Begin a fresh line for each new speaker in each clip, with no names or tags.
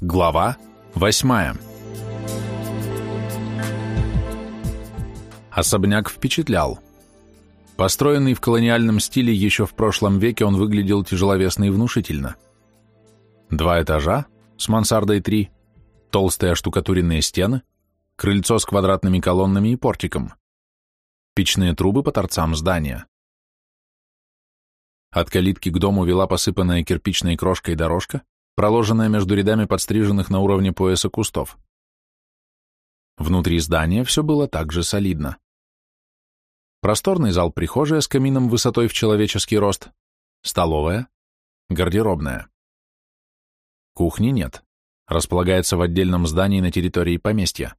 Глава восьмая Особняк впечатлял. Построенный в колониальном стиле еще в прошлом веке, он выглядел тяжеловесно и внушительно. Два этажа, с мансардой три, толстые оштукатуренные стены, крыльцо с квадратными колоннами и портиком, печные трубы по торцам здания. От калитки к дому вела посыпанная кирпичной крошкой дорожка, проложенная между рядами подстриженных на уровне пояса кустов. Внутри здания все было также солидно. Просторный зал прихожая с камином высотой в человеческий рост, столовая, гардеробная. Кухни нет, располагается в отдельном здании на территории поместья.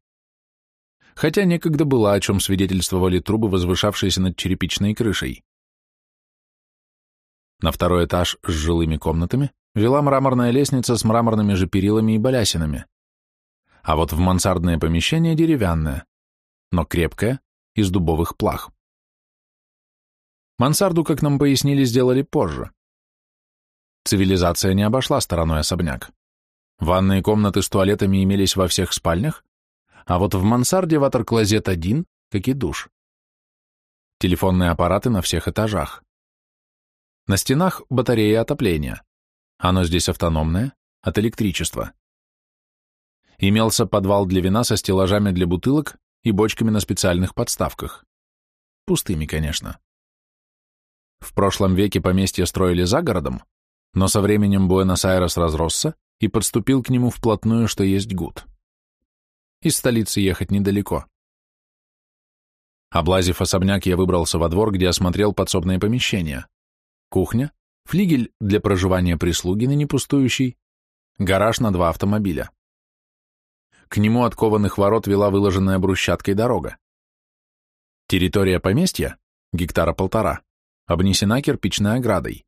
Хотя некогда была, о чем свидетельствовали трубы, возвышавшиеся над черепичной крышей. На второй этаж с жилыми комнатами вела мраморная лестница с мраморными же перилами и балясинами. А вот в мансардное помещение деревянное, но крепкое, из дубовых плах. Мансарду, как нам пояснили, сделали позже. Цивилизация не обошла стороной особняк. Ванные комнаты с туалетами имелись во всех спальнях, а вот в мансарде ватер-клозет один, как и душ. Телефонные аппараты на всех этажах. На стенах батареи отопления. Оно здесь автономное, от электричества. Имелся подвал для вина со стеллажами для бутылок и бочками на специальных подставках. Пустыми, конечно. В прошлом веке поместье строили за городом, но со временем Буэнос-Айрес разросся и подступил к нему вплотную, что есть гуд. Из столицы ехать недалеко. Облазив особняк, я выбрался во двор, где осмотрел подсобные помещения. Кухня, флигель для проживания прислуги на непустующий, гараж на два автомобиля. К нему от кованых ворот вела выложенная брусчаткой дорога. Территория поместья, гектара полтора, обнесена кирпичной оградой.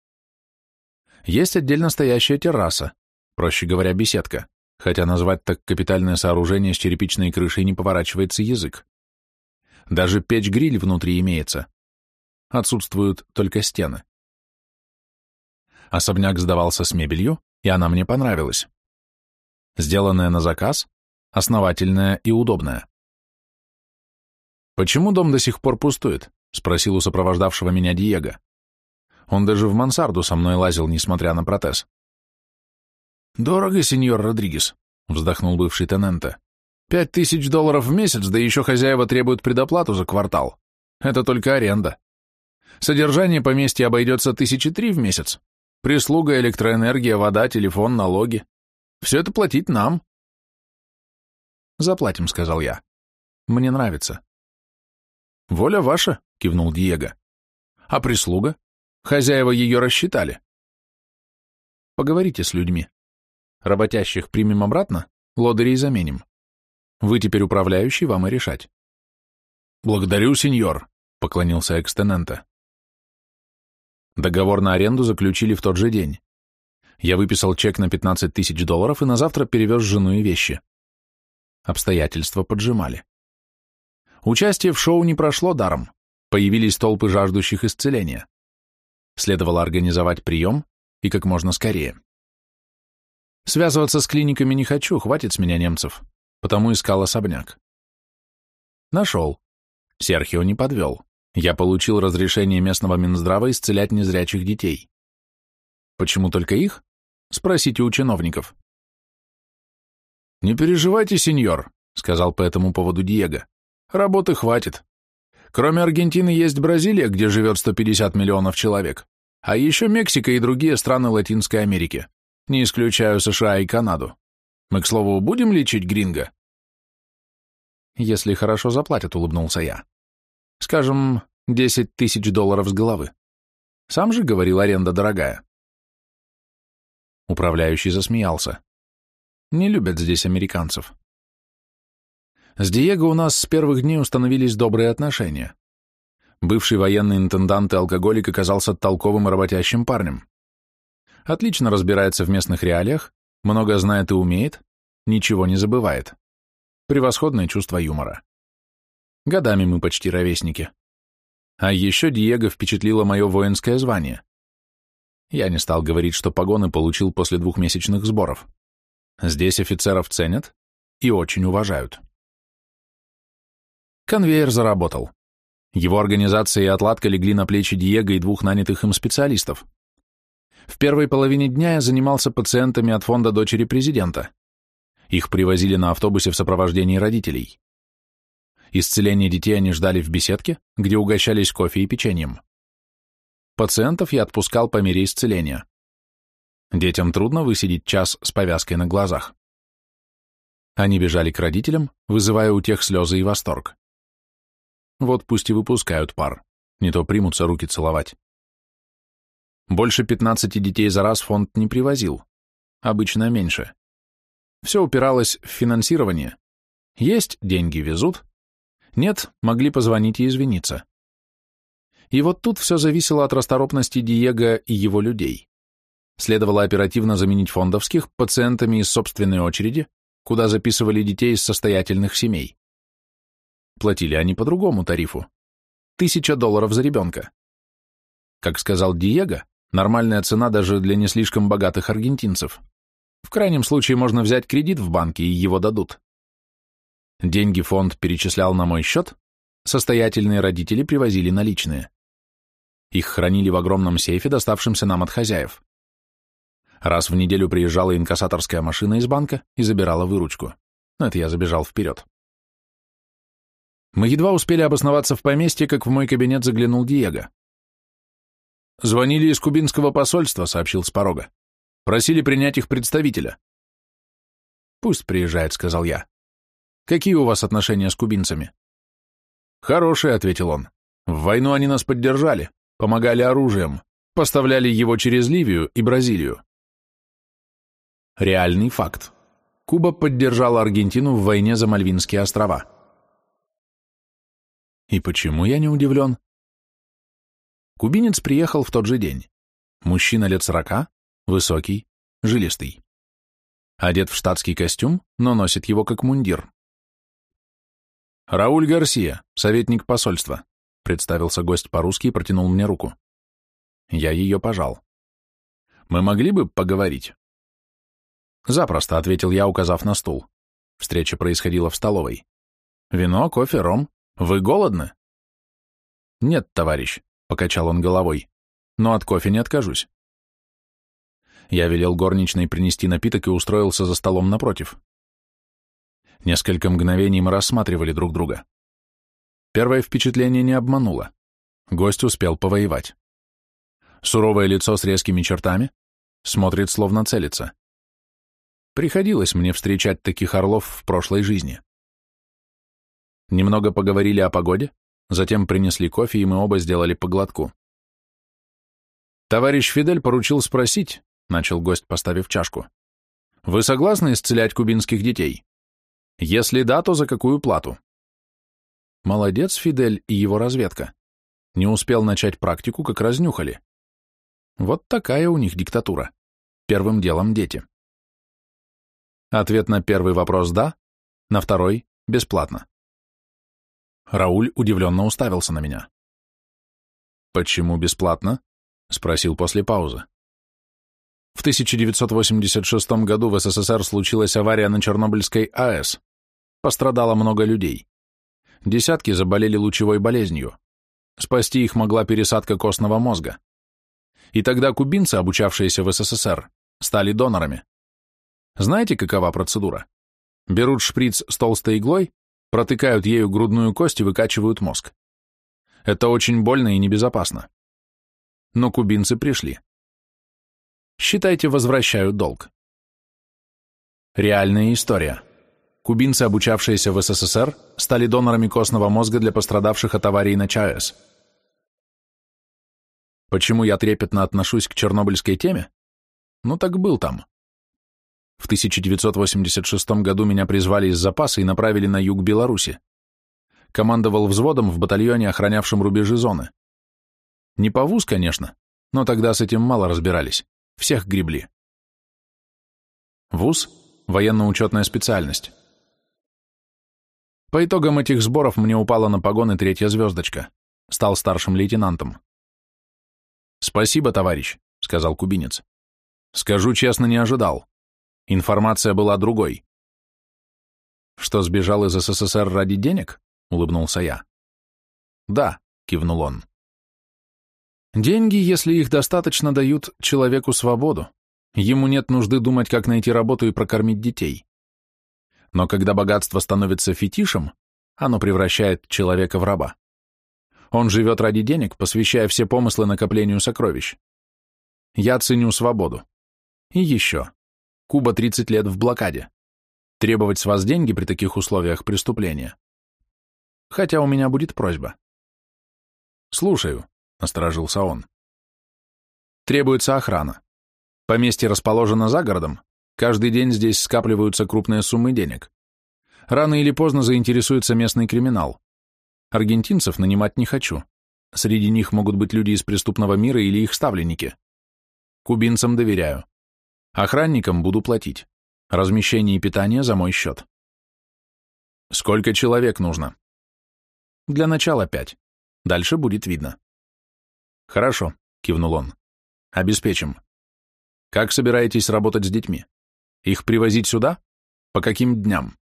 Есть отдельно стоящая терраса, проще говоря, беседка, хотя назвать так капитальное сооружение с черепичной крышей не поворачивается язык. Даже печь-гриль внутри имеется. Отсутствуют только стены. Особняк сдавался с мебелью, и она мне понравилась. Сделанная на заказ, основательная и удобная. «Почему дом до сих пор пустует?» — спросил у сопровождавшего меня Диего. Он даже в мансарду со мной лазил, несмотря на протез. «Дорого, сеньор Родригес», — вздохнул бывший тененте. «Пять тысяч долларов в месяц, да еще хозяева требуют предоплату за квартал. Это только аренда. Содержание поместья обойдется тысячи три в месяц, Прислуга, электроэнергия, вода, телефон, налоги. Все это платить нам. Заплатим, сказал я. Мне нравится. Воля ваша, кивнул Диего. А прислуга? Хозяева ее рассчитали. Поговорите с людьми. Работящих примем обратно, лодырей заменим. Вы теперь управляющий, вам и решать. Благодарю, сеньор, поклонился экстенента. Договор на аренду заключили в тот же день. Я выписал чек на 15 тысяч долларов и на завтра перевез жену и вещи. Обстоятельства поджимали. Участие в шоу не прошло даром. Появились толпы жаждущих исцеления. Следовало организовать прием и как можно скорее. Связываться с клиниками не хочу, хватит с меня немцев, потому искал особняк. Нашел. Серхио не подвел я получил разрешение местного Минздрава исцелять незрячих детей. Почему только их? Спросите у чиновников. «Не переживайте, сеньор», — сказал по этому поводу Диего. «Работы хватит. Кроме Аргентины есть Бразилия, где живет 150 миллионов человек, а еще Мексика и другие страны Латинской Америки, не исключаю США и Канаду. Мы, к слову, будем лечить гринго?» «Если хорошо заплатят», — улыбнулся я. Скажем, 10 тысяч долларов с головы. Сам же говорил, аренда дорогая. Управляющий засмеялся. Не любят здесь американцев. С Диего у нас с первых дней установились добрые отношения. Бывший военный интендант и алкоголик оказался толковым и работящим парнем. Отлично разбирается в местных реалиях, много знает и умеет, ничего не забывает. Превосходное чувство юмора. Годами мы почти ровесники. А еще Диего впечатлило мое воинское звание. Я не стал говорить, что погоны получил после двухмесячных сборов. Здесь офицеров ценят и очень уважают. Конвейер заработал. Его организация и отладка легли на плечи Диего и двух нанятых им специалистов. В первой половине дня я занимался пациентами от фонда дочери президента. Их привозили на автобусе в сопровождении родителей. Исцеление детей они ждали в беседке, где угощались кофе и печеньем. Пациентов я отпускал по мере исцеления. Детям трудно высидеть час с повязкой на глазах. Они бежали к родителям, вызывая у тех слезы и восторг. Вот пусть и выпускают пар, не то примутся руки целовать. Больше 15 детей за раз фонд не привозил, обычно меньше. Все упиралось в финансирование. Есть, деньги везут. Нет, могли позвонить и извиниться. И вот тут все зависело от расторопности Диего и его людей. Следовало оперативно заменить фондовских пациентами из собственной очереди, куда записывали детей из состоятельных семей. Платили они по другому тарифу. Тысяча долларов за ребенка. Как сказал Диего, нормальная цена даже для не слишком богатых аргентинцев. В крайнем случае можно взять кредит в банке, и его дадут. Деньги фонд перечислял на мой счет, состоятельные родители привозили наличные. Их хранили в огромном сейфе, доставшемся нам от хозяев. Раз в неделю приезжала инкассаторская машина из банка и забирала выручку. Но это я забежал вперед. Мы едва успели обосноваться в поместье, как в мой кабинет заглянул Диего. «Звонили из кубинского посольства», — сообщил с порога. «Просили принять их представителя». «Пусть приезжает», — сказал я. «Какие у вас отношения с кубинцами?» «Хорошие», — ответил он. «В войну они нас поддержали, помогали оружием, поставляли его через Ливию и Бразилию. Реальный факт. Куба поддержала Аргентину в войне за Мальвинские острова. И почему я не удивлен? Кубинец приехал в тот же день. Мужчина лет сорока, высокий, жилистый. Одет в штатский костюм, но носит его как мундир. «Рауль Гарсия, советник посольства», — представился гость по-русски и протянул мне руку. Я ее пожал. «Мы могли бы поговорить?» «Запросто», — ответил я, указав на стул. Встреча происходила в столовой. «Вино, кофе, ром. Вы голодны?» «Нет, товарищ», — покачал он головой, — «но от кофе не откажусь». Я велел горничной принести напиток и устроился за столом напротив. Несколько мгновений мы рассматривали друг друга. Первое впечатление не обмануло. Гость успел повоевать. Суровое лицо с резкими чертами, смотрит словно целится. Приходилось мне встречать таких орлов в прошлой жизни. Немного поговорили о погоде, затем принесли кофе, и мы оба сделали поглотку. «Товарищ Фидель поручил спросить», — начал гость, поставив чашку, «вы согласны исцелять кубинских детей? Если да, то за какую плату?» Молодец Фидель и его разведка. Не успел начать практику, как разнюхали. Вот такая у них диктатура. Первым делом дети. Ответ на первый вопрос «да», на второй – бесплатно. Рауль удивленно уставился на меня. «Почему бесплатно?» – спросил после паузы. В 1986 году в СССР случилась авария на Чернобыльской АЭС. Пострадало много людей. Десятки заболели лучевой болезнью. Спасти их могла пересадка костного мозга. И тогда кубинцы, обучавшиеся в СССР, стали донорами. Знаете, какова процедура? Берут шприц с толстой иглой, протыкают ею грудную кость и выкачивают мозг. Это очень больно и небезопасно. Но кубинцы пришли. Считайте, возвращают долг. Реальная история. Кубинцы, обучавшиеся в СССР, стали донорами костного мозга для пострадавших от аварии на ЧАЭС. Почему я трепетно отношусь к чернобыльской теме? Ну так был там. В 1986 году меня призвали из запаса и направили на юг Беларуси. Командовал взводом в батальоне, охранявшем рубежи зоны. Не по ВУЗ, конечно, но тогда с этим мало разбирались. Всех гребли. ВУЗ – военно-учетная специальность. По итогам этих сборов мне упала на погоны третья звездочка. Стал старшим лейтенантом. «Спасибо, товарищ», — сказал кубинец. Скажу честно, не ожидал. Информация была другой. Что сбежал из СССР ради денег? Улыбнулся я. Да, кивнул он. Деньги, если их достаточно, дают человеку свободу. Ему нет нужды думать, как найти работу и прокормить детей. Но когда богатство становится фетишем, оно превращает человека в раба. Он живет ради денег, посвящая все помыслы накоплению сокровищ. Я ценю свободу. И еще. Куба 30 лет в блокаде. Требовать с вас деньги при таких условиях преступления. Хотя у меня будет просьба. Слушаю, насторожился он. Требуется охрана. Поместье расположено за городом. Каждый день здесь скапливаются крупные суммы денег. Рано или поздно заинтересуется местный криминал. Аргентинцев нанимать не хочу. Среди них могут быть люди из преступного мира или их ставленники. Кубинцам доверяю. Охранникам буду платить. Размещение и питание за мой счет. Сколько человек нужно? Для начала пять. Дальше будет видно. Хорошо, кивнул он. Обеспечим. Как собираетесь работать с детьми? Их привозить сюда? По каким дням?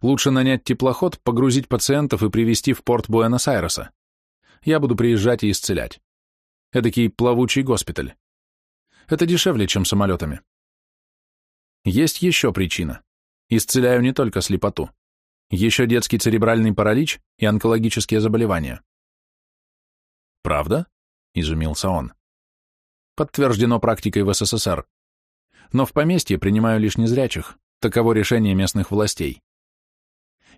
Лучше нанять теплоход, погрузить пациентов и привезти в порт Буэнос-Айреса. Я буду приезжать и исцелять. Эдакий плавучий госпиталь. Это дешевле, чем самолетами. Есть еще причина. Исцеляю не только слепоту. Еще детский церебральный паралич и онкологические заболевания. «Правда?» — изумился он. «Подтверждено практикой в СССР. Но в поместье принимаю лишь незрячих. Таково решение местных властей.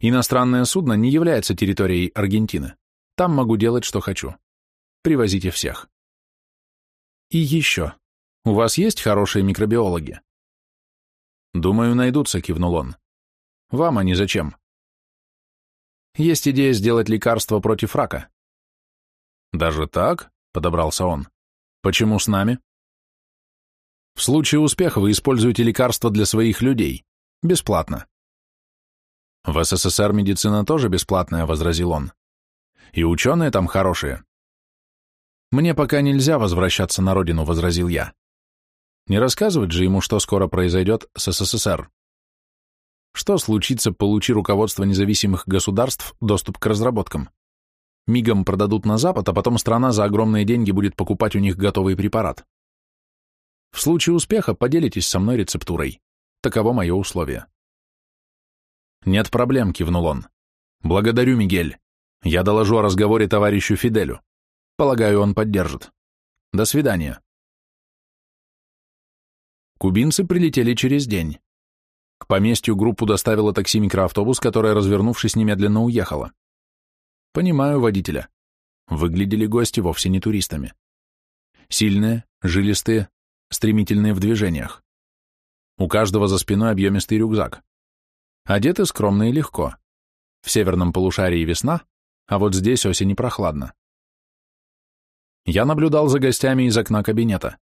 Иностранное судно не является территорией Аргентины. Там могу делать, что хочу. Привозите всех. И еще. У вас есть хорошие микробиологи? Думаю, найдутся, кивнул он. Вам они зачем? Есть идея сделать лекарство против рака. Даже так? Подобрался он. Почему с нами? В случае успеха вы используете лекарство для своих людей. Бесплатно. В СССР медицина тоже бесплатная, возразил он. И ученые там хорошие. Мне пока нельзя возвращаться на родину, возразил я. Не рассказывать же ему, что скоро произойдет с СССР. Что случится, получи руководство независимых государств доступ к разработкам? Мигом продадут на Запад, а потом страна за огромные деньги будет покупать у них готовый препарат. В случае успеха поделитесь со мной рецептурой. Таково мое условие. «Нет проблем», — кивнул он. «Благодарю, Мигель. Я доложу о разговоре товарищу Фиделю. Полагаю, он поддержит. До свидания». Кубинцы прилетели через день. К поместью группу доставило такси микроавтобус, которое, развернувшись, немедленно уехало. Понимаю водителя. Выглядели гости вовсе не туристами. Сильные, жилистые, стремительные в движениях. У каждого за спиной объемистый рюкзак. Одеты скромно и легко. В северном полушарии весна, а вот здесь осень и прохладно. Я наблюдал за гостями из окна кабинета,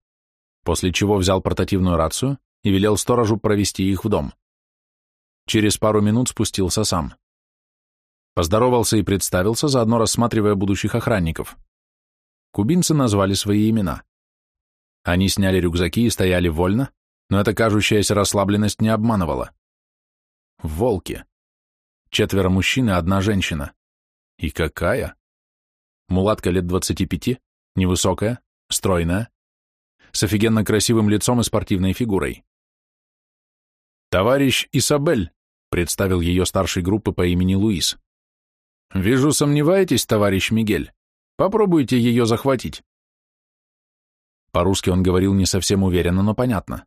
после чего взял портативную рацию и велел сторожу провести их в дом. Через пару минут спустился сам. Поздоровался и представился, заодно рассматривая будущих охранников. Кубинцы назвали свои имена. Они сняли рюкзаки и стояли вольно, но эта кажущаяся расслабленность не обманывала. Волки. Четверо мужчин и одна женщина. И какая? Мулатка лет двадцати пяти, невысокая, стройная, с офигенно красивым лицом и спортивной фигурой. «Товарищ Исабель», — представил ее старшей группы по имени Луис. «Вижу, сомневаетесь, товарищ Мигель. Попробуйте ее захватить». По-русски он говорил не совсем уверенно, но понятно.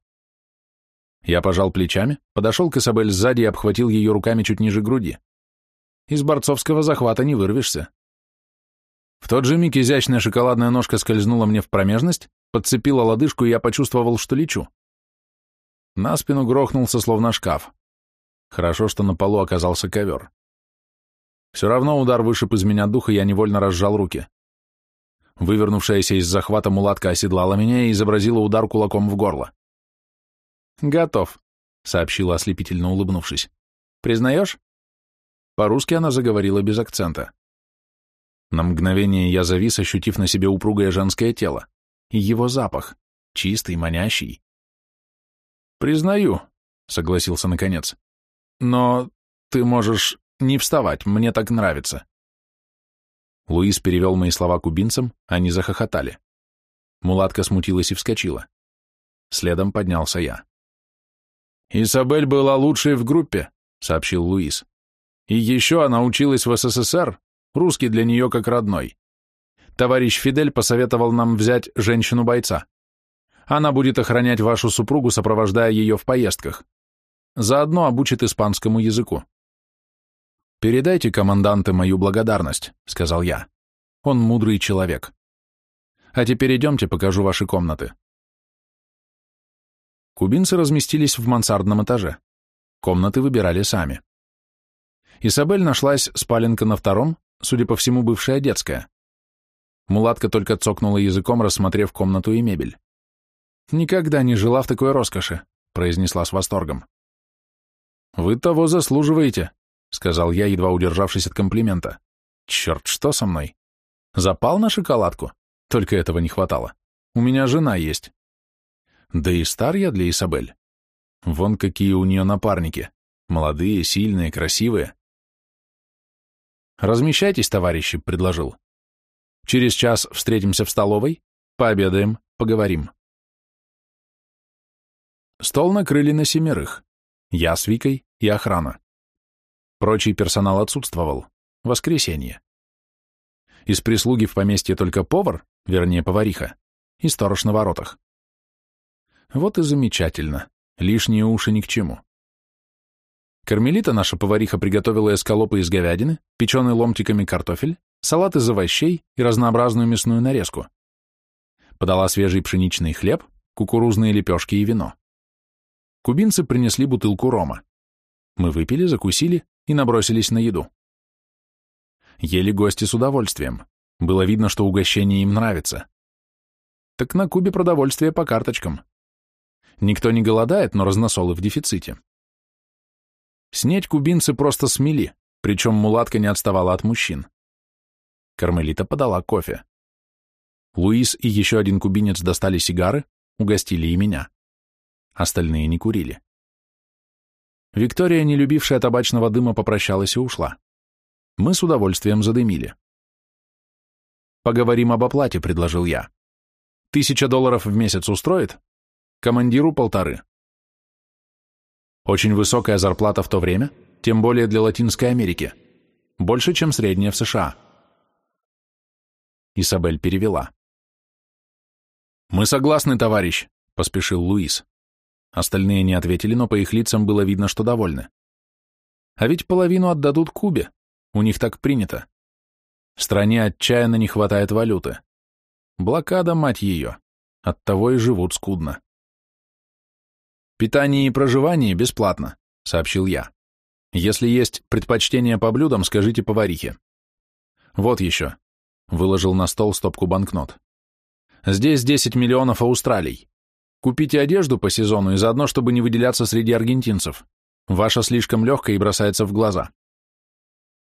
Я пожал плечами, подошел к Исабель сзади и обхватил ее руками чуть ниже груди. Из борцовского захвата не вырвешься. В тот же миг изящная шоколадная ножка скользнула мне в промежность, подцепила лодыжку, и я почувствовал, что лечу. На спину грохнулся, словно шкаф. Хорошо, что на полу оказался ковер. Все равно удар вышиб из меня дух, и я невольно разжал руки. Вывернувшаяся из захвата мулатка оседлала меня и изобразила удар кулаком в горло. «Готов», — сообщила ослепительно улыбнувшись. «Признаешь?» По-русски она заговорила без акцента. На мгновение я завис, ощутив на себе упругое женское тело. и его запах, чистый, манящий. «Признаю», — согласился наконец, — «но ты можешь не вставать, мне так нравится». Луис перевел мои слова кубинцам, они захохотали. Мулатка смутилась и вскочила. Следом поднялся я. «Изабель была лучшей в группе», — сообщил Луис. «И еще она училась в СССР, русский для нее как родной. Товарищ Фидель посоветовал нам взять женщину-бойца. Она будет охранять вашу супругу, сопровождая ее в поездках. Заодно обучит испанскому языку. «Передайте команданте мою благодарность», — сказал я. «Он мудрый человек. А теперь идемте, покажу ваши комнаты». Кубинцы разместились в мансардном этаже. Комнаты выбирали сами. Изабель нашлась спаленка на втором, судя по всему, бывшая детская. Мулатка только цокнула языком, рассмотрев комнату и мебель. «Никогда не жила в такой роскоши», — произнесла с восторгом. «Вы того заслуживаете», — сказал я, едва удержавшись от комплимента. «Черт, что со мной? Запал на шоколадку? Только этого не хватало. У меня жена есть. Да и стар я для Исабель. Вон какие у нее напарники. Молодые, сильные, красивые». «Размещайтесь, товарищи», — предложил. Через час встретимся в столовой, пообедаем, поговорим. Стол накрыли на семерых. Я с Викой и охрана. Прочий персонал отсутствовал. Воскресенье. Из прислуги в поместье только повар, вернее, повариха, и сторож на воротах. Вот и замечательно. Лишние уши ни к чему. Кармелита наша повариха приготовила эскалопы из говядины, печеный ломтиками картофель, салат из овощей и разнообразную мясную нарезку. Подала свежий пшеничный хлеб, кукурузные лепешки и вино. Кубинцы принесли бутылку рома. Мы выпили, закусили и набросились на еду. Ели гости с удовольствием. Было видно, что угощение им нравится. Так на Кубе продовольствие по карточкам. Никто не голодает, но разносолы в дефиците. Снеть кубинцы просто смели, причем мулатка не отставала от мужчин. Кармелита подала кофе. Луис и еще один кубинец достали сигары, угостили и меня. Остальные не курили. Виктория, не любившая табачного дыма, попрощалась и ушла. Мы с удовольствием задымили. «Поговорим об оплате», — предложил я. «Тысяча долларов в месяц устроит? Командиру полторы». Очень высокая зарплата в то время, тем более для Латинской Америки. Больше, чем средняя в США. Исабель перевела. «Мы согласны, товарищ», — поспешил Луис. Остальные не ответили, но по их лицам было видно, что довольны. А ведь половину отдадут Кубе. У них так принято. В стране отчаянно не хватает валюты. Блокада, мать ее. Оттого и живут скудно. «Питание и проживание бесплатно», — сообщил я. «Если есть предпочтение по блюдам, скажите поварихе». «Вот еще. Выложил на стол стопку банкнот. Здесь 10 миллионов Австралий. Купите одежду по сезону и заодно, чтобы не выделяться среди аргентинцев. Ваша слишком легкая и бросается в глаза.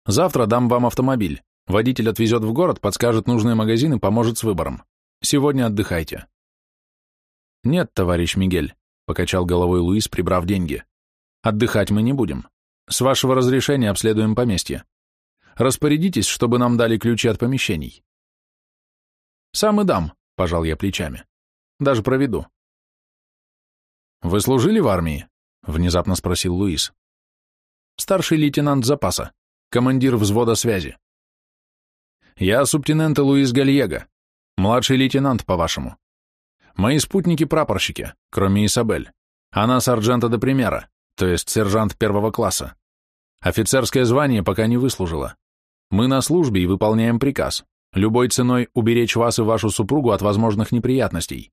Завтра дам вам автомобиль. Водитель отвезет в город, подскажет нужные магазины, поможет с выбором. Сегодня отдыхайте. Нет, товарищ Мигель, покачал головой Луис, прибрав деньги. Отдыхать мы не будем. С вашего разрешения обследуем поместье. Распорядитесь, чтобы нам дали ключи от помещений. Сам и дам, пожал я плечами. Даже проведу. Вы служили в армии? Внезапно спросил Луис. Старший лейтенант запаса, командир взвода связи. Я субтенент Луис Гальего, младший лейтенант, по-вашему. Мои спутники-прапорщики, кроме Исабель. Она сержанта до примера, то есть сержант первого класса. Офицерское звание пока не выслужила. Мы на службе и выполняем приказ. Любой ценой уберечь вас и вашу супругу от возможных неприятностей.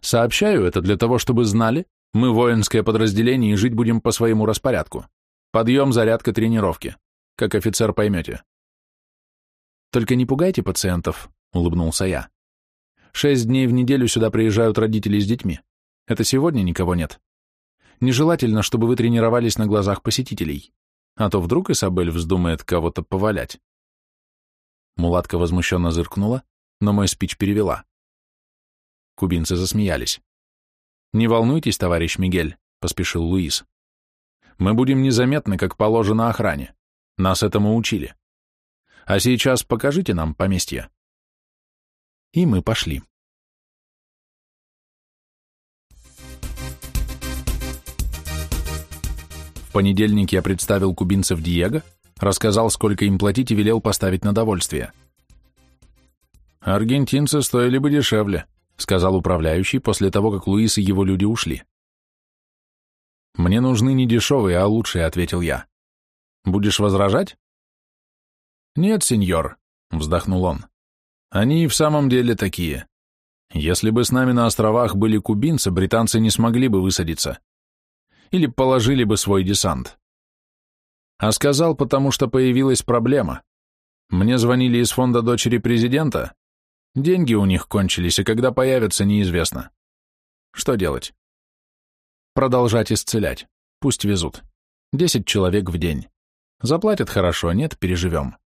Сообщаю это для того, чтобы знали, мы воинское подразделение и жить будем по своему распорядку. Подъем, зарядка, тренировки. Как офицер поймете. Только не пугайте пациентов, улыбнулся я. Шесть дней в неделю сюда приезжают родители с детьми. Это сегодня никого нет. Нежелательно, чтобы вы тренировались на глазах посетителей а то вдруг Исабель вздумает кого-то повалять. Мулатка возмущенно зыркнула, но мой спич перевела. Кубинцы засмеялись. «Не волнуйтесь, товарищ Мигель», — поспешил Луис. «Мы будем незаметны, как положено охране. Нас этому учили. А сейчас покажите нам поместье». И мы пошли. В понедельник я представил кубинцев Диего, рассказал, сколько им платить и велел поставить на довольствие. «Аргентинцы стоили бы дешевле», — сказал управляющий после того, как Луис и его люди ушли. «Мне нужны не дешевые, а лучшие», — ответил я. «Будешь возражать?» «Нет, сеньор», — вздохнул он. «Они и в самом деле такие. Если бы с нами на островах были кубинцы, британцы не смогли бы высадиться или положили бы свой десант. А сказал, потому что появилась проблема. Мне звонили из фонда дочери президента. Деньги у них кончились, и когда появятся, неизвестно. Что делать? Продолжать исцелять. Пусть везут. Десять человек в день. Заплатят хорошо, нет, переживем.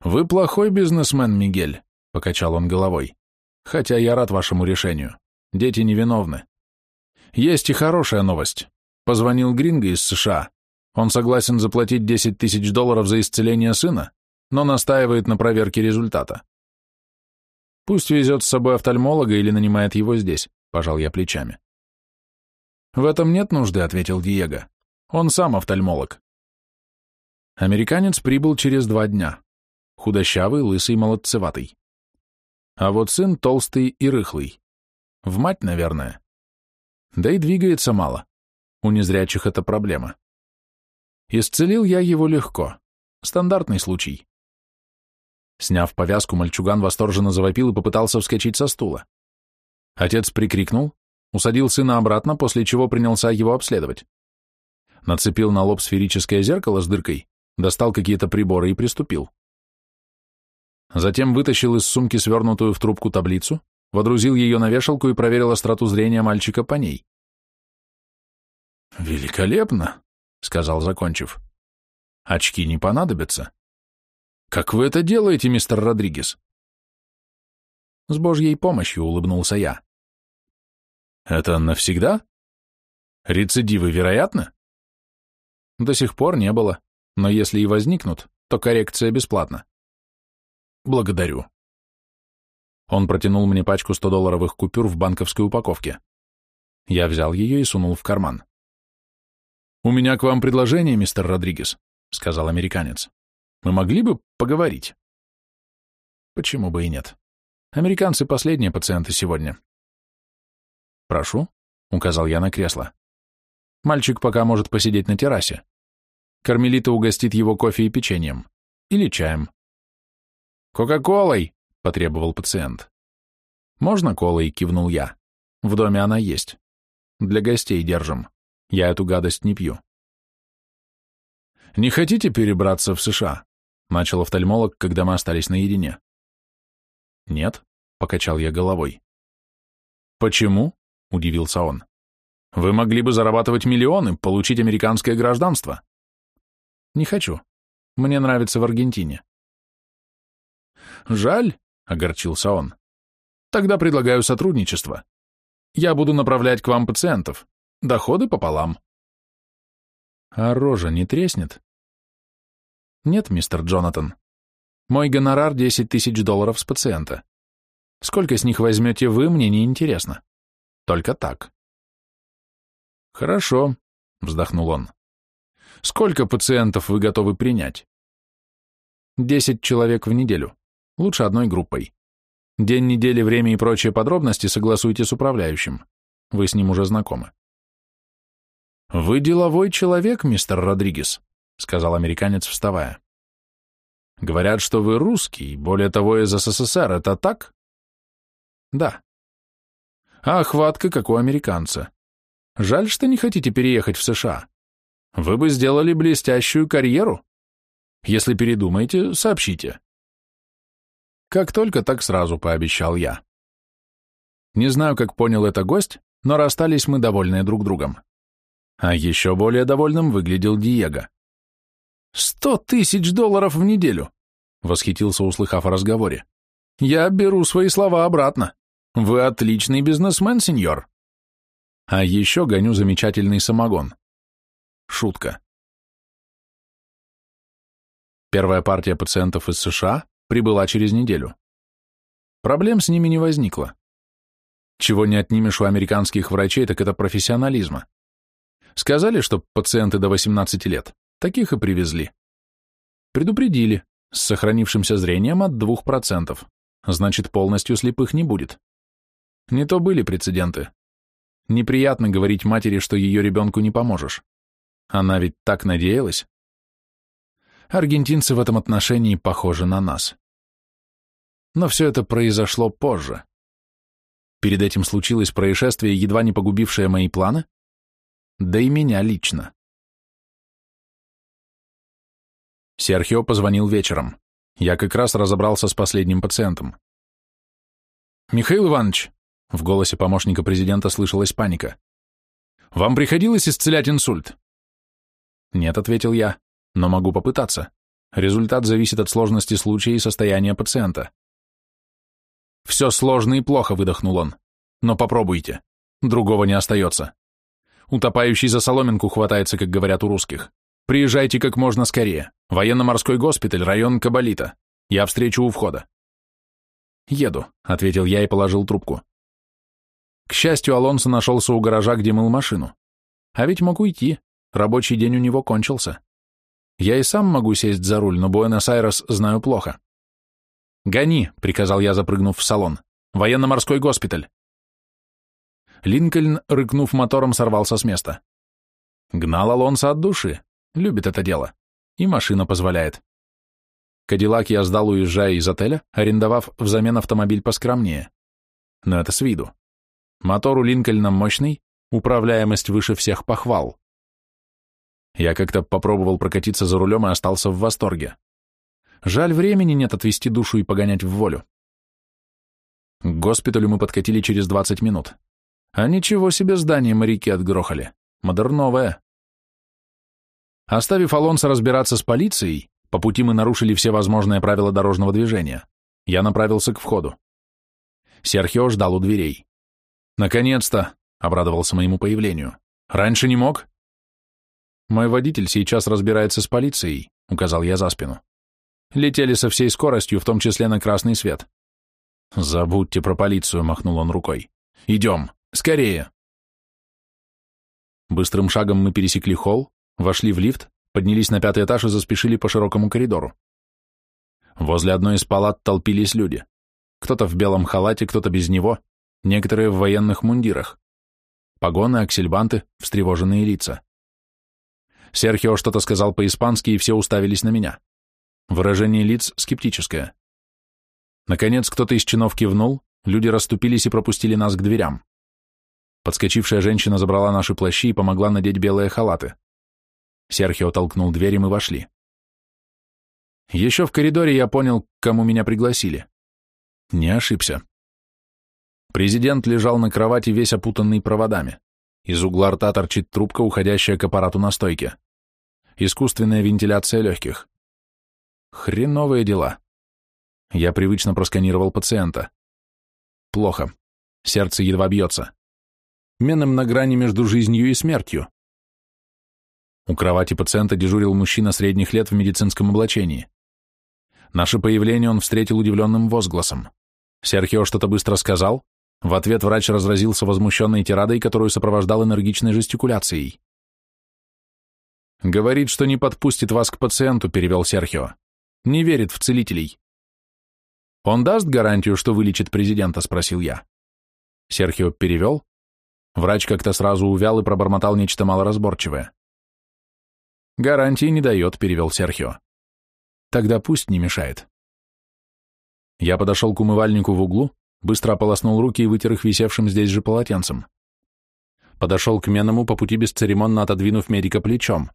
«Вы плохой бизнесмен, Мигель», — покачал он головой. «Хотя я рад вашему решению. Дети невиновны. Есть и хорошая новость. Позвонил Гринго из США. Он согласен заплатить 10 тысяч долларов за исцеление сына, но настаивает на проверке результата. Пусть везет с собой офтальмолога или нанимает его здесь, пожал я плечами. В этом нет нужды, ответил Диего. Он сам офтальмолог. Американец прибыл через два дня. Худощавый, лысый, молодцеватый. А вот сын толстый и рыхлый. В мать, наверное. Да и двигается мало. У незрячих это проблема. Исцелил я его легко. Стандартный случай. Сняв повязку, мальчуган восторженно завопил и попытался вскочить со стула. Отец прикрикнул, усадил сына обратно, после чего принялся его обследовать. Нацепил на лоб сферическое зеркало с дыркой, достал какие-то приборы и приступил. Затем вытащил из сумки свернутую в трубку таблицу, водрузил ее на вешалку и проверил остроту зрения мальчика по ней. «Великолепно», — сказал, закончив. «Очки не понадобятся». «Как вы это делаете, мистер Родригес?» «С Божьей помощью», — улыбнулся я. «Это навсегда? Рецидивы вероятны?» «До сих пор не было, но если и возникнут, то коррекция бесплатна». «Благодарю», он протянул мне пачку 100-долларовых купюр в банковской упаковке. Я взял ее и сунул в карман. «У меня к вам предложение, мистер Родригес», — сказал американец. «Мы могли бы поговорить?» «Почему бы и нет? Американцы — последние пациенты сегодня». «Прошу», — указал я на кресло. «Мальчик пока может посидеть на террасе. Кармелита угостит его кофе и печеньем. Или чаем». «Кока-колой!» — потребовал пациент. «Можно колой?» — кивнул я. «В доме она есть. Для гостей держим. Я эту гадость не пью». «Не хотите перебраться в США?» — начал офтальмолог, когда мы остались наедине. «Нет», — покачал я головой. «Почему?» — удивился он. «Вы могли бы зарабатывать миллионы, получить американское гражданство». «Не хочу. Мне нравится в Аргентине». «Жаль», огорчился он. Тогда предлагаю сотрудничество. Я буду направлять к вам пациентов. Доходы пополам. А рожа не треснет? Нет, мистер Джонатан. Мой гонорар 10 тысяч долларов с пациента. Сколько с них возьмете вы, мне не интересно. Только так. Хорошо, вздохнул он. Сколько пациентов вы готовы принять? Десять человек в неделю. Лучше одной группой. День недели, время и прочие подробности согласуйте с управляющим. Вы с ним уже знакомы. «Вы деловой человек, мистер Родригес», — сказал американец, вставая. «Говорят, что вы русский, более того, из СССР. Это так?» «Да». «А хватка, как у американца. Жаль, что не хотите переехать в США. Вы бы сделали блестящую карьеру. Если передумаете, сообщите. Как только, так сразу пообещал я. Не знаю, как понял это гость, но расстались мы довольные друг другом. А еще более довольным выглядел Диего. «Сто тысяч долларов в неделю!» — восхитился, услыхав о разговоре. «Я беру свои слова обратно. Вы отличный бизнесмен, сеньор. А еще гоню замечательный самогон. Шутка. Первая партия пациентов из США прибыла через неделю. Проблем с ними не возникло. Чего не отнимешь у американских врачей, так это профессионализма. Сказали, что пациенты до 18 лет, таких и привезли. Предупредили, с сохранившимся зрением от 2%, значит, полностью слепых не будет. Не то были прецеденты. Неприятно говорить матери, что ее ребенку не поможешь. Она ведь так надеялась. Аргентинцы в этом отношении похожи на нас. Но все это произошло позже. Перед этим случилось происшествие, едва не погубившее мои планы, да и меня лично. Серхио позвонил вечером. Я как раз разобрался с последним пациентом. «Михаил Иванович», — в голосе помощника президента слышалась паника, «вам приходилось исцелять инсульт?» «Нет», — ответил я, — «но могу попытаться. Результат зависит от сложности случая и состояния пациента». «Все сложно и плохо», — выдохнул он. «Но попробуйте. Другого не остается. Утопающий за соломинку хватается, как говорят у русских. Приезжайте как можно скорее. Военно-морской госпиталь, район Кабалита. Я встречу у входа». «Еду», — ответил я и положил трубку. К счастью, Алонсо нашелся у гаража, где мыл машину. А ведь мог уйти. Рабочий день у него кончился. Я и сам могу сесть за руль, но Буэнос-Айрес знаю плохо. «Гони», — приказал я, запрыгнув в салон. «Военно-морской госпиталь». Линкольн, рыкнув мотором, сорвался с места. Гнал Алонсо от души, любит это дело, и машина позволяет. Кадиллак я сдал, уезжая из отеля, арендовав взамен автомобиль поскромнее. Но это с виду. Мотор у Линкольна мощный, управляемость выше всех похвал. Я как-то попробовал прокатиться за рулем и остался в восторге. Жаль, времени нет отвести душу и погонять в волю. К госпиталю мы подкатили через 20 минут. А ничего себе здание моряки отгрохали. Модерновое. Оставив Алонса разбираться с полицией, по пути мы нарушили все возможные правила дорожного движения. Я направился к входу. Серхио ждал у дверей. «Наконец-то!» — обрадовался моему появлению. «Раньше не мог?» «Мой водитель сейчас разбирается с полицией», — указал я за спину. Летели со всей скоростью, в том числе на красный свет. «Забудьте про полицию», — махнул он рукой. «Идем, скорее!» Быстрым шагом мы пересекли холл, вошли в лифт, поднялись на пятый этаж и заспешили по широкому коридору. Возле одной из палат толпились люди. Кто-то в белом халате, кто-то без него, некоторые в военных мундирах. Погоны, аксельбанты, встревоженные лица. Серхио что-то сказал по-испански, и все уставились на меня. Выражение лиц скептическое. Наконец кто-то из чинов кивнул, люди расступились и пропустили нас к дверям. Подскочившая женщина забрала наши плащи и помогла надеть белые халаты. Серхио толкнул дверь, и мы вошли. Еще в коридоре я понял, кому меня пригласили. Не ошибся. Президент лежал на кровати, весь опутанный проводами. Из угла рта торчит трубка, уходящая к аппарату на стойке. Искусственная вентиляция легких. Хреновые дела. Я привычно просканировал пациента. Плохо. Сердце едва бьется. Менем на грани между жизнью и смертью. У кровати пациента дежурил мужчина средних лет в медицинском облачении. Наше появление он встретил удивленным возгласом. Серхио что-то быстро сказал. В ответ врач разразился возмущенной тирадой, которую сопровождал энергичной жестикуляцией. «Говорит, что не подпустит вас к пациенту», — перевел Серхио. Не верит в целителей. Он даст гарантию, что вылечит президента, спросил я. Серхио перевел. Врач как-то сразу увял и пробормотал нечто малоразборчивое. Гарантии не дает, перевел Серхио. Тогда пусть не мешает. Я подошел к умывальнику в углу, быстро ополоснул руки и вытер их висевшим здесь же полотенцем. Подошел к Менному по пути бесцеремонно отодвинув медика плечом.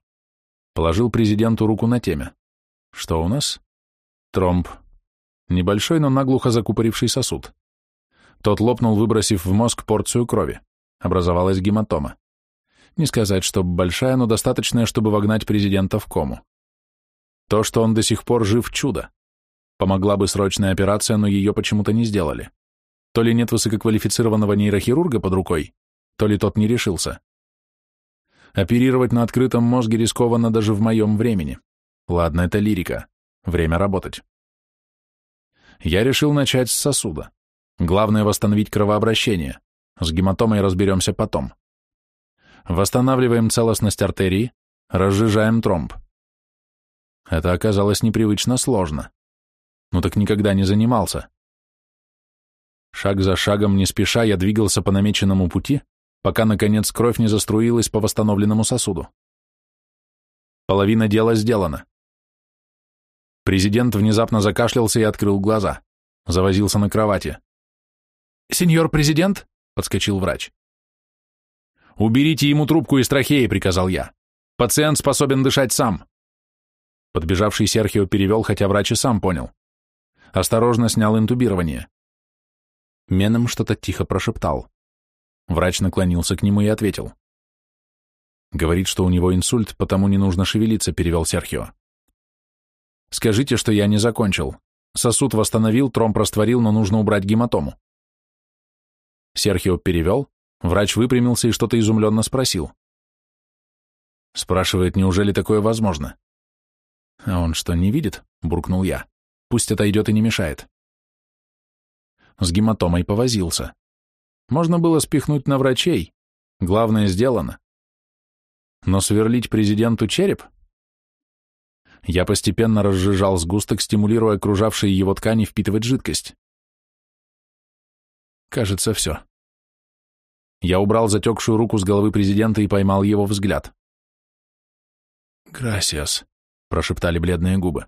Положил президенту руку на теме. Что у нас? Тромб. Небольшой, но наглухо закупоривший сосуд. Тот лопнул, выбросив в мозг порцию крови. Образовалась гематома. Не сказать, что большая, но достаточная, чтобы вогнать президента в кому. То, что он до сих пор жив, чудо. Помогла бы срочная операция, но ее почему-то не сделали. То ли нет высококвалифицированного нейрохирурга под рукой, то ли тот не решился. Оперировать на открытом мозге рискованно даже в моем времени. Ладно, это лирика. Время работать. Я решил начать с сосуда. Главное восстановить кровообращение. С гематомой разберемся потом. Восстанавливаем целостность артерии, разжижаем тромб. Это оказалось непривычно сложно. Ну так никогда не занимался. Шаг за шагом, не спеша, я двигался по намеченному пути, пока, наконец, кровь не заструилась по восстановленному сосуду. Половина дела сделана. Президент внезапно закашлялся и открыл глаза. Завозился на кровати. «Сеньор президент?» — подскочил врач. «Уберите ему трубку из трахеи», — приказал я. «Пациент способен дышать сам». Подбежавший Серхио перевел, хотя врач и сам понял. Осторожно снял интубирование. Меном что-то тихо прошептал. Врач наклонился к нему и ответил. «Говорит, что у него инсульт, потому не нужно шевелиться», — перевел Серхио. «Скажите, что я не закончил. Сосуд восстановил, тромб растворил, но нужно убрать гематому». Серхио перевел, врач выпрямился и что-то изумленно спросил. Спрашивает, неужели такое возможно? «А он что, не видит?» — буркнул я. «Пусть отойдет и не мешает». С гематомой повозился. Можно было спихнуть на врачей. Главное сделано. Но сверлить президенту череп? Я постепенно разжижал сгусток, стимулируя окружавшие его ткани впитывать жидкость. Кажется, все. Я убрал затекшую руку с головы президента и поймал его взгляд. «Грасиас», — прошептали бледные губы.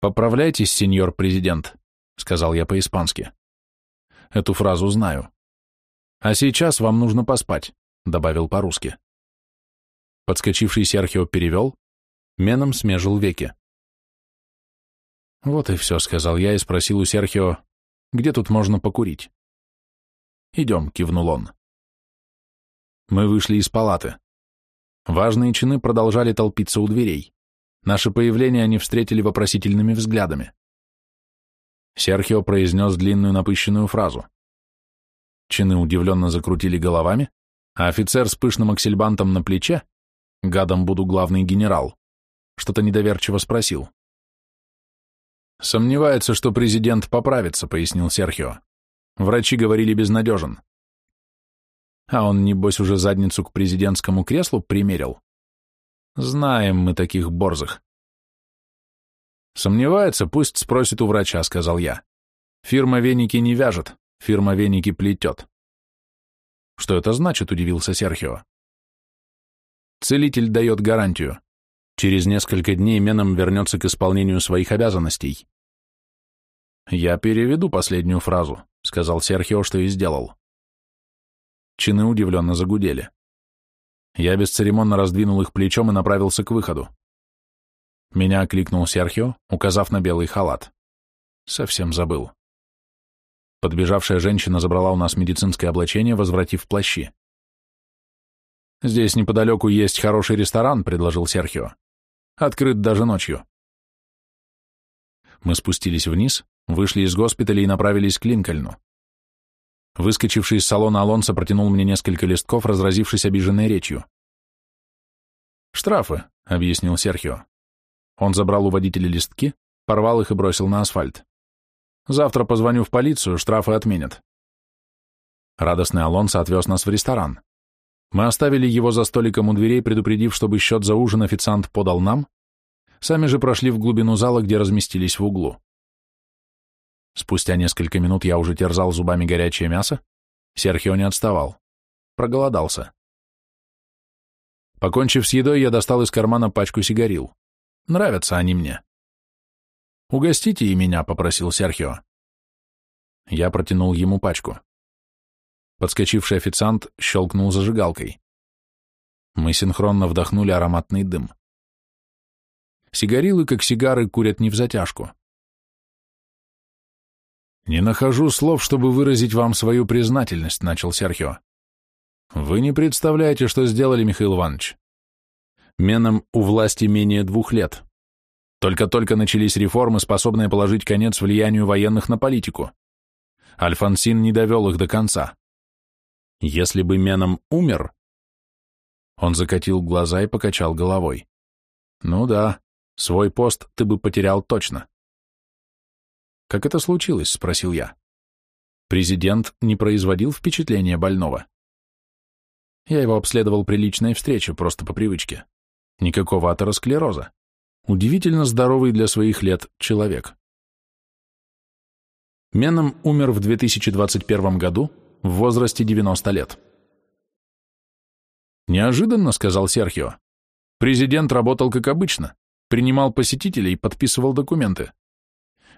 «Поправляйтесь, сеньор президент», — сказал я по-испански. Эту фразу знаю. А сейчас вам нужно поспать, добавил по-русски. Подскочивший Серхио перевел, Меном смежил веки. Вот и все, сказал я и спросил у Серхио, где тут можно покурить. Идем, кивнул он. Мы вышли из палаты. Важные чины продолжали толпиться у дверей. Наше появление они встретили вопросительными взглядами. Серхио произнес длинную напыщенную фразу. Чины удивленно закрутили головами, а офицер с пышным аксельбантом на плече, гадом буду главный генерал, что-то недоверчиво спросил. «Сомневается, что президент поправится», — пояснил Серхио. «Врачи говорили безнадежен». А он, небось, уже задницу к президентскому креслу примерил? Знаем мы таких борзых. Сомневается, пусть спросит у врача, сказал я. Фирма веники не вяжет, фирма веники плетет. Что это значит, удивился Серхио. Целитель дает гарантию. Через несколько дней Меном вернется к исполнению своих обязанностей. Я переведу последнюю фразу, сказал Серхио, что и сделал. Чины удивленно загудели. Я бесцеремонно раздвинул их плечом и направился к выходу. Меня окликнул Серхио, указав на белый халат. Совсем забыл. Подбежавшая женщина забрала у нас медицинское облачение, возвратив плащи. «Здесь неподалеку есть хороший ресторан», — предложил Серхио. «Открыт даже ночью». Мы спустились вниз, вышли из госпиталя и направились к Линкольну. Выскочивший из салона Алонсо протянул мне несколько листков, разразившись обиженной речью. «Штрафы», — объяснил Серхио. Он забрал у водителя листки, порвал их и бросил на асфальт. Завтра позвоню в полицию, штрафы отменят. Радостный Алонсо отвез нас в ресторан. Мы оставили его за столиком у дверей, предупредив, чтобы счет за ужин официант подал нам, сами же прошли в глубину зала, где разместились в углу. Спустя несколько минут я уже терзал зубами горячее мясо, Серхио не отставал. Проголодался. Покончив с едой, я достал из кармана пачку сигарил. Нравятся они мне. «Угостите и меня», — попросил Серхио. Я протянул ему пачку. Подскочивший официант щелкнул зажигалкой. Мы синхронно вдохнули ароматный дым. Сигарилы, как сигары, курят не в затяжку. «Не нахожу слов, чтобы выразить вам свою признательность», — начал Серхио. «Вы не представляете, что сделали, Михаил Иванович. Меном у власти менее двух лет. Только-только начались реформы, способные положить конец влиянию военных на политику. Альфонсин не довел их до конца. Если бы Меном умер... Он закатил глаза и покачал головой. Ну да, свой пост ты бы потерял точно. Как это случилось? Спросил я. Президент не производил впечатления больного. Я его обследовал при личной встрече, просто по привычке. Никакого атеросклероза. Удивительно здоровый для своих лет человек. Меном умер в 2021 году в возрасте 90 лет. «Неожиданно», — сказал Серхио. «Президент работал как обычно, принимал посетителей, подписывал документы.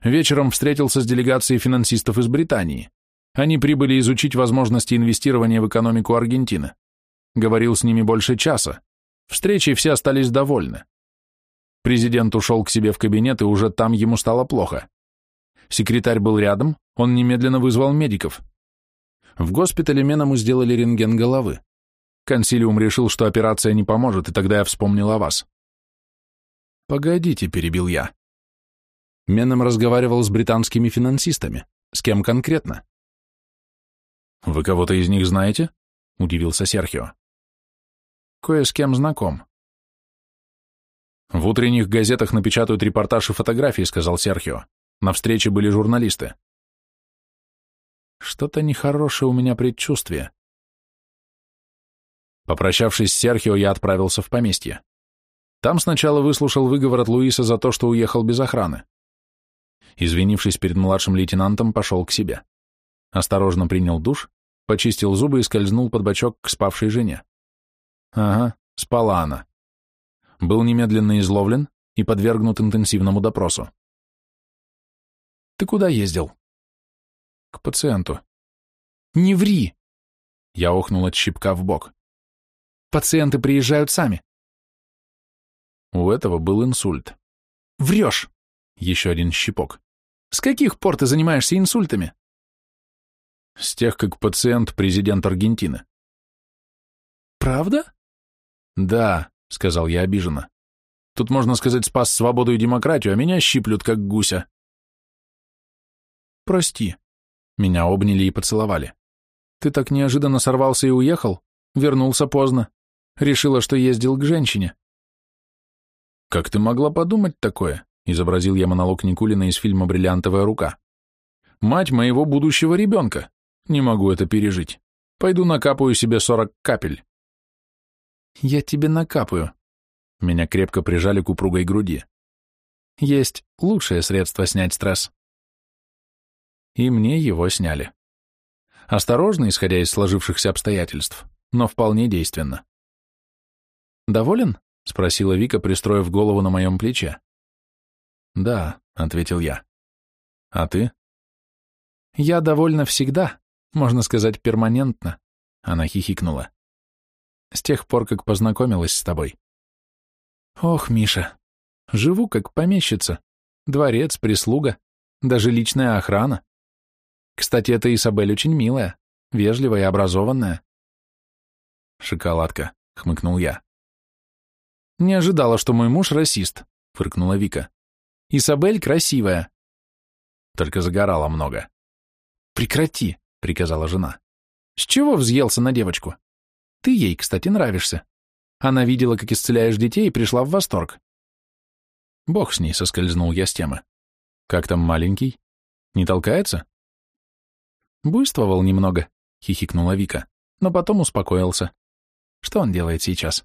Вечером встретился с делегацией финансистов из Британии. Они прибыли изучить возможности инвестирования в экономику Аргентины. Говорил с ними больше часа. Встречи все остались довольны. Президент ушел к себе в кабинет, и уже там ему стало плохо. Секретарь был рядом, он немедленно вызвал медиков. В госпитале Меному сделали рентген головы. Консилиум решил, что операция не поможет, и тогда я вспомнил о вас. «Погодите», — перебил я. Меном разговаривал с британскими финансистами. С кем конкретно? «Вы кого-то из них знаете?» — удивился Серхио. «Кое с кем знаком». «В утренних газетах напечатают репортаж и фотографии», — сказал Серхио. На встрече были журналисты. Что-то нехорошее у меня предчувствие. Попрощавшись с Серхио, я отправился в поместье. Там сначала выслушал выговор от Луиса за то, что уехал без охраны. Извинившись перед младшим лейтенантом, пошел к себе. Осторожно принял душ, почистил зубы и скользнул под бочок к спавшей жене. Ага, спала она. Был немедленно изловлен и подвергнут интенсивному допросу. Ты куда ездил? К пациенту. Не ври! Я охнул от щипка в бок. Пациенты приезжают сами. У этого был инсульт. Врешь! Еще один щипок. С каких пор ты занимаешься инсультами? С тех, как пациент президент Аргентины. Правда? Да, сказал я обиженно. Тут, можно сказать, спас свободу и демократию, а меня щиплют, как гуся. Прости. Меня обняли и поцеловали. Ты так неожиданно сорвался и уехал? Вернулся поздно. Решила, что ездил к женщине. Как ты могла подумать такое? Изобразил я монолог Никулина из фильма «Бриллиантовая рука». Мать моего будущего ребенка. Не могу это пережить. Пойду накапаю себе сорок капель. Я тебе накапаю. Меня крепко прижали к упругой груди. Есть лучшее средство снять стресс и мне его сняли. Осторожно, исходя из сложившихся обстоятельств, но вполне действенно. «Доволен?» — спросила Вика, пристроив голову на моем плече. «Да», — ответил я. «А ты?» «Я довольна всегда, можно сказать, перманентно», — она хихикнула. «С тех пор, как познакомилась с тобой». «Ох, Миша, живу как помещица. Дворец, прислуга, даже личная охрана. Кстати, эта Изабель очень милая, вежливая и образованная. Шоколадка, хмыкнул я. Не ожидала, что мой муж расист, фыркнула Вика. Изабель красивая. Только загорала много. Прекрати, приказала жена. С чего взъелся на девочку? Ты ей, кстати, нравишься. Она видела, как исцеляешь детей, и пришла в восторг. Бог с ней, соскользнул я с темы. Как там маленький? Не толкается? Буйствовал немного, хихикнула Вика, но потом успокоился. Что он делает сейчас?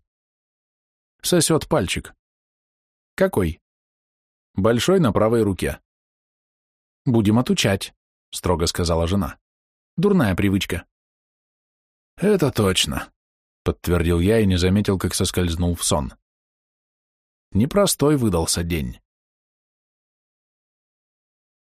Сосет пальчик. Какой? Большой на правой руке. Будем отучать, строго сказала жена. Дурная привычка. Это точно, подтвердил я и не заметил, как соскользнул в сон. Непростой выдался день.